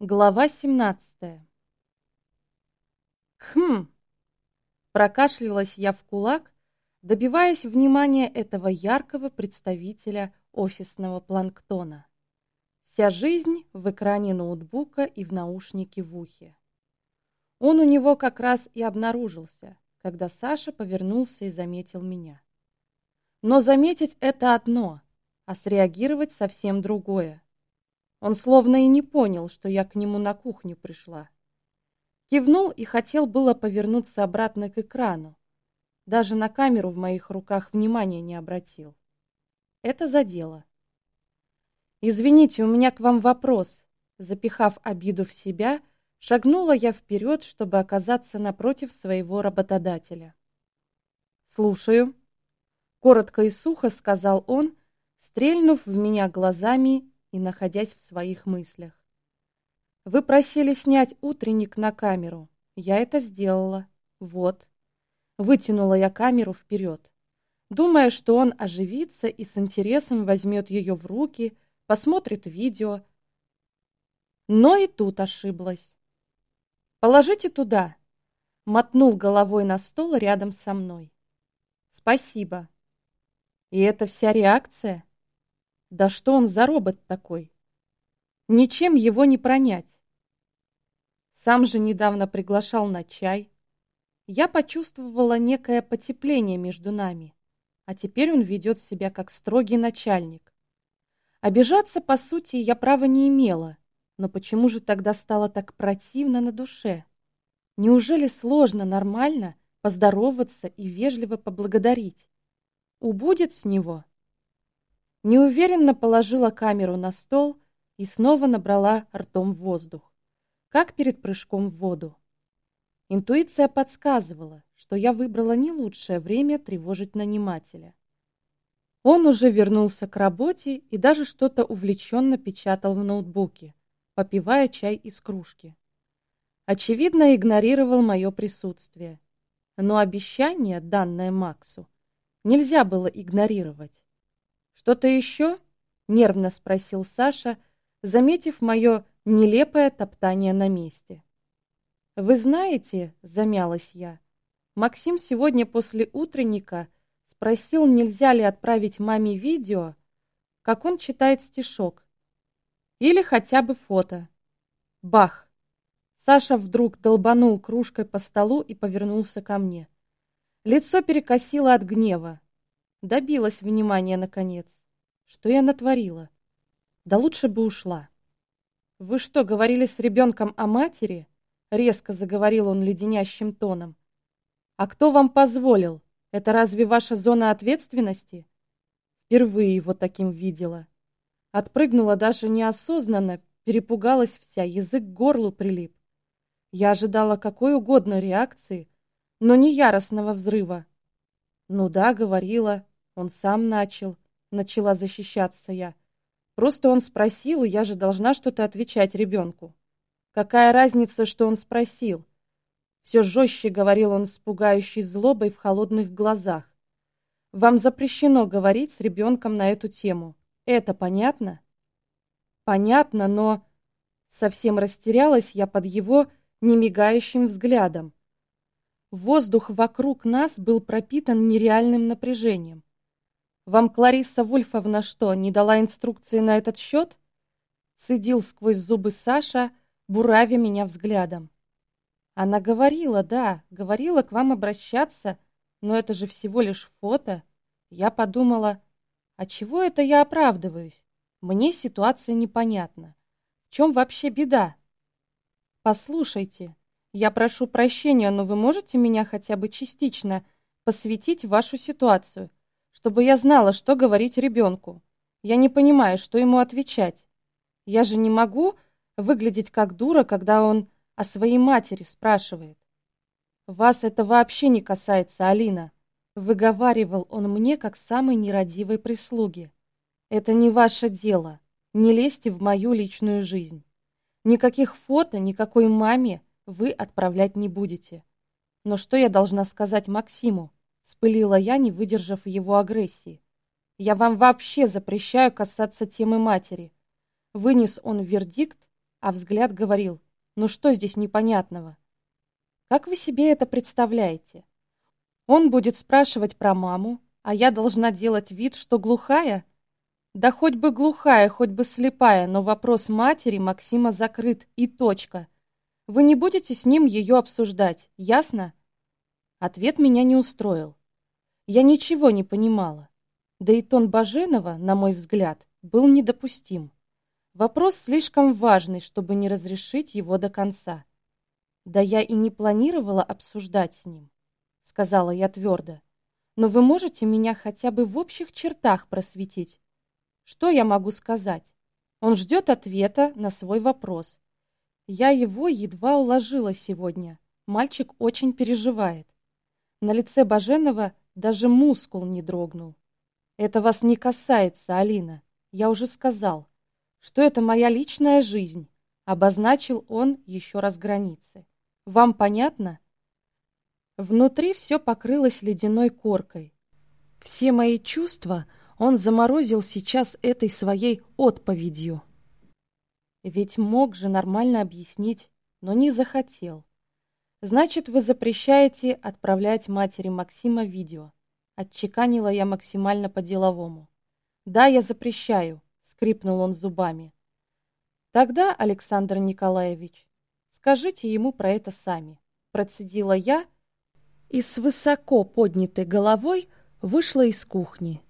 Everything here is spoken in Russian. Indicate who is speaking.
Speaker 1: Глава 17 Хм. Прокашлялась я в кулак, добиваясь внимания этого яркого представителя офисного планктона. Вся жизнь в экране ноутбука и в наушнике в ухе. Он у него как раз и обнаружился, когда Саша повернулся и заметил меня. Но заметить это одно, а среагировать совсем другое. Он словно и не понял, что я к нему на кухню пришла. Кивнул и хотел было повернуться обратно к экрану. Даже на камеру в моих руках внимания не обратил. Это задело. «Извините, у меня к вам вопрос». Запихав обиду в себя, шагнула я вперед, чтобы оказаться напротив своего работодателя. «Слушаю», — коротко и сухо сказал он, стрельнув в меня глазами и находясь в своих мыслях. Вы просили снять утренник на камеру. Я это сделала. Вот. Вытянула я камеру вперед, думая, что он оживится и с интересом возьмет ее в руки, посмотрит видео. Но и тут ошиблась. «Положите туда», — мотнул головой на стол рядом со мной. «Спасибо». И это вся реакция? Да что он за робот такой? Ничем его не пронять. Сам же недавно приглашал на чай. Я почувствовала некое потепление между нами, а теперь он ведет себя как строгий начальник. Обижаться, по сути, я права не имела, но почему же тогда стало так противно на душе? Неужели сложно нормально поздороваться и вежливо поблагодарить? Убудет с него? Неуверенно положила камеру на стол и снова набрала ртом воздух, как перед прыжком в воду. Интуиция подсказывала, что я выбрала не лучшее время тревожить нанимателя. Он уже вернулся к работе и даже что-то увлеченно печатал в ноутбуке, попивая чай из кружки. Очевидно, игнорировал мое присутствие. Но обещание, данное Максу, нельзя было игнорировать. «Что-то еще?» — нервно спросил Саша, заметив мое нелепое топтание на месте. «Вы знаете, — замялась я, — Максим сегодня после утренника спросил, нельзя ли отправить маме видео, как он читает стишок. Или хотя бы фото. Бах! Саша вдруг долбанул кружкой по столу и повернулся ко мне. Лицо перекосило от гнева. Добилась внимания, наконец. Что я натворила? Да лучше бы ушла. «Вы что, говорили с ребенком о матери?» Резко заговорил он леденящим тоном. «А кто вам позволил? Это разве ваша зона ответственности?» Впервые его таким видела. Отпрыгнула даже неосознанно, перепугалась вся, язык к горлу прилип. Я ожидала какой угодно реакции, но не яростного взрыва. Ну да, говорила, он сам начал. Начала защищаться я. Просто он спросил, и я же должна что-то отвечать ребенку. Какая разница, что он спросил? Все жестче говорил он с пугающей злобой в холодных глазах. Вам запрещено говорить с ребенком на эту тему. Это понятно? Понятно, но... Совсем растерялась я под его немигающим взглядом. Воздух вокруг нас был пропитан нереальным напряжением. «Вам Клариса Вульфовна что, не дала инструкции на этот счет?» Цедил сквозь зубы Саша, буравя меня взглядом. «Она говорила, да, говорила к вам обращаться, но это же всего лишь фото». Я подумала, а чего это я оправдываюсь? Мне ситуация непонятна. В чем вообще беда? Послушайте, я прошу прощения, но вы можете меня хотя бы частично посвятить вашу ситуацию, чтобы я знала, что говорить ребенку. Я не понимаю, что ему отвечать. Я же не могу выглядеть как дура, когда он о своей матери спрашивает. Вас это вообще не касается, Алина, выговаривал он мне как самой нерадивой прислуги. Это не ваше дело. Не лезьте в мою личную жизнь. Никаких фото, никакой маме вы отправлять не будете. Но что я должна сказать Максиму? Спылила я, не выдержав его агрессии. Я вам вообще запрещаю касаться темы матери. Вынес он вердикт а взгляд говорил, ну что здесь непонятного? Как вы себе это представляете? Он будет спрашивать про маму, а я должна делать вид, что глухая? Да хоть бы глухая, хоть бы слепая, но вопрос матери Максима закрыт, и точка. Вы не будете с ним ее обсуждать, ясно? Ответ меня не устроил. Я ничего не понимала. Да и тон Баженова, на мой взгляд, был недопустим. Вопрос слишком важный, чтобы не разрешить его до конца. Да я и не планировала обсуждать с ним, сказала я твердо. Но вы можете меня хотя бы в общих чертах просветить? Что я могу сказать? Он ждет ответа на свой вопрос. Я его едва уложила сегодня. Мальчик очень переживает. На лице Баженова даже мускул не дрогнул. Это вас не касается, Алина. Я уже сказал что это моя личная жизнь, обозначил он еще раз границы. Вам понятно? Внутри все покрылось ледяной коркой. Все мои чувства он заморозил сейчас этой своей отповедью. Ведь мог же нормально объяснить, но не захотел. Значит, вы запрещаете отправлять матери Максима видео. Отчеканила я максимально по-деловому. Да, я запрещаю скрипнул он зубами. Тогда, Александр Николаевич, скажите ему про это сами, процедила я и с высоко поднятой головой вышла из кухни.